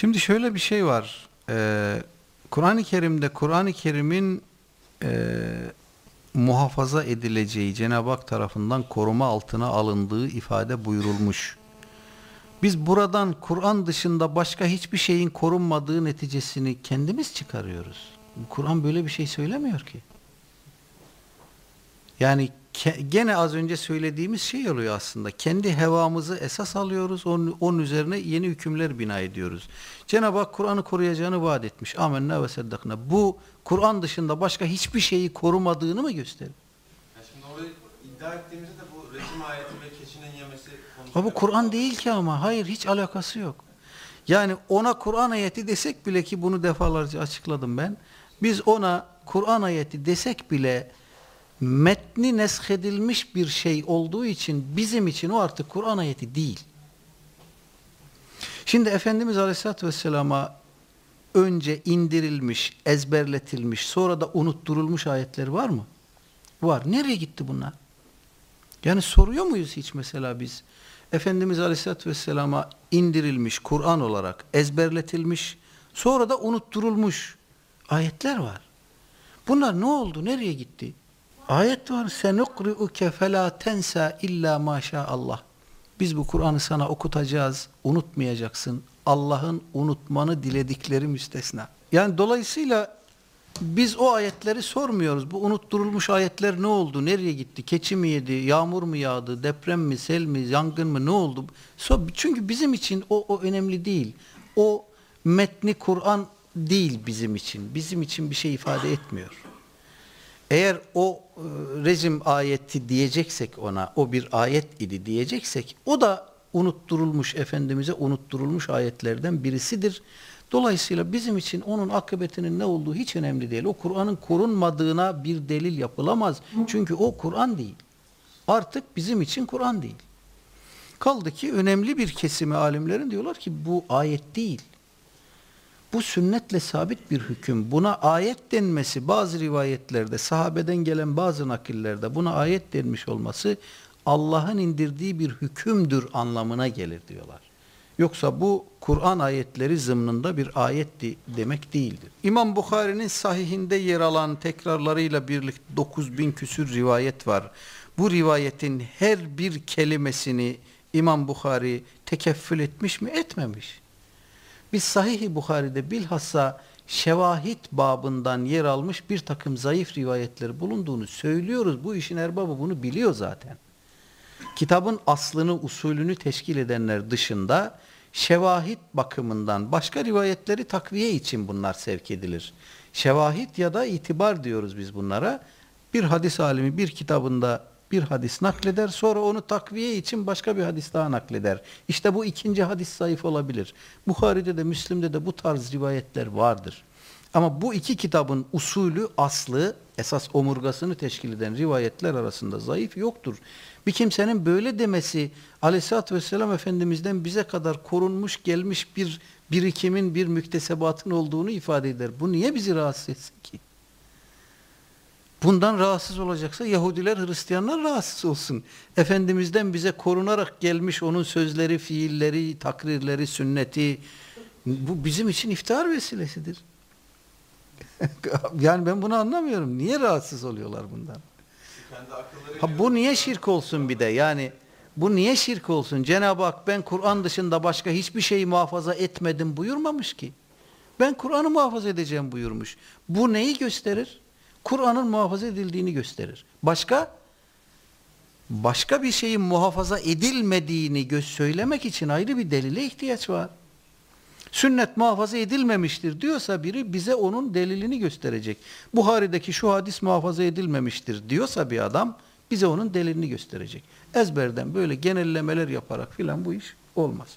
Şimdi şöyle bir şey var. Ee, Kur'an-ı Kerim'de Kur'an-ı Kerim'in e, muhafaza edileceği Cenab-ı Hak tarafından koruma altına alındığı ifade buyurulmuş. Biz buradan Kur'an dışında başka hiçbir şeyin korunmadığı neticesini kendimiz çıkarıyoruz. Kur'an böyle bir şey söylemiyor ki. Yani gene az önce söylediğimiz şey oluyor aslında. Kendi hevamızı esas alıyoruz. Onun, onun üzerine yeni hükümler bina ediyoruz. Cenab-ı Hak Kur'an'ı koruyacağını vaat etmiş. Amenna ve seddakna. Bu Kur'an dışında başka hiçbir şeyi korumadığını mı gösterir? Yani şimdi orada iddia ettiğimizde de bu rejim ayeti ve keçinin yemesi Ha bu Kur'an değil ki ama. Hayır hiç alakası yok. Yani ona Kur'an ayeti desek bile ki bunu defalarca açıkladım ben. Biz ona Kur'an ayeti desek bile metni neshedilmiş bir şey olduğu için bizim için o artık Kur'an ayeti değil. Şimdi Efendimiz Aleyhisselatü Vesselam'a önce indirilmiş, ezberletilmiş, sonra da unutturulmuş ayetler var mı? Var. Nereye gitti bunlar? Yani soruyor muyuz hiç mesela biz? Efendimiz Aleyhisselatü Vesselam'a indirilmiş Kur'an olarak ezberletilmiş, sonra da unutturulmuş ayetler var. Bunlar ne oldu? Nereye gitti? Ayet var. Senukri'uke felâ tensa illa maşallah. Biz bu Kur'an'ı sana okutacağız. Unutmayacaksın. Allah'ın unutmanı diledikleri müstesna. Yani dolayısıyla biz o ayetleri sormuyoruz. Bu unutturulmuş ayetler ne oldu? Nereye gitti? Keçi mi yedi? Yağmur mu yağdı? Deprem mi? Sel mi? Yangın mı? Ne oldu? Çünkü bizim için o, o önemli değil. O metni Kur'an değil bizim için. Bizim için bir şey ifade etmiyor. Eğer o e, rejim ayeti diyeceksek ona, o bir ayet idi diyeceksek, o da unutturulmuş, Efendimiz'e unutturulmuş ayetlerden birisidir. Dolayısıyla bizim için onun akıbetinin ne olduğu hiç önemli değil. O Kur'an'ın korunmadığına bir delil yapılamaz. Çünkü o Kur'an değil. Artık bizim için Kur'an değil. Kaldı ki önemli bir kesimi alimlerin diyorlar ki bu ayet değil. Bu sünnetle sabit bir hüküm. Buna ayet denmesi bazı rivayetlerde, sahabeden gelen bazı nakillerde buna ayet denmiş olması Allah'ın indirdiği bir hükümdür anlamına gelir diyorlar. Yoksa bu Kur'an ayetleri zımnında bir ayet demek değildir. İmam Bukhari'nin sahihinde yer alan tekrarlarıyla birlikte 9000 küsür rivayet var. Bu rivayetin her bir kelimesini İmam Bukhari tekeffül etmiş mi etmemiş. Biz Sahih-i Bukhari'de bilhassa şevahit babından yer almış bir takım zayıf rivayetler bulunduğunu söylüyoruz. Bu işin erbabı bunu biliyor zaten. Kitabın aslını, usulünü teşkil edenler dışında şevahit bakımından başka rivayetleri takviye için bunlar sevk edilir. Şevahit ya da itibar diyoruz biz bunlara. Bir hadis alimi bir kitabında bir hadis nakleder sonra onu takviye için başka bir hadis daha nakleder. İşte bu ikinci hadis zayıf olabilir. Bukhari'de de Müslim'de de bu tarz rivayetler vardır. Ama bu iki kitabın usulü, aslı, esas omurgasını teşkil eden rivayetler arasında zayıf yoktur. Bir kimsenin böyle demesi aleyhissalatü vesselam Efendimiz'den bize kadar korunmuş gelmiş bir birikimin, bir müktesebatın olduğunu ifade eder. Bu niye bizi rahatsız etsin ki? Bundan rahatsız olacaksa Yahudiler, Hristiyanlar rahatsız olsun. Efendimiz'den bize korunarak gelmiş onun sözleri, fiilleri, takrirleri, sünneti bu bizim için iftihar vesilesidir. yani ben bunu anlamıyorum. Niye rahatsız oluyorlar bundan? Ha, bu niye şirk olsun bir de? Yani bu niye şirk olsun? Cenab-ı Hak ben Kur'an dışında başka hiçbir şeyi muhafaza etmedim buyurmamış ki. Ben Kur'an'ı muhafaza edeceğim buyurmuş. Bu neyi gösterir? Kur'an'ın muhafaza edildiğini gösterir. Başka? Başka bir şeyin muhafaza edilmediğini söylemek için ayrı bir delile ihtiyaç var. Sünnet muhafaza edilmemiştir diyorsa biri bize onun delilini gösterecek. Buhari'deki şu hadis muhafaza edilmemiştir diyorsa bir adam bize onun delilini gösterecek. Ezberden böyle genellemeler yaparak filan bu iş olmaz.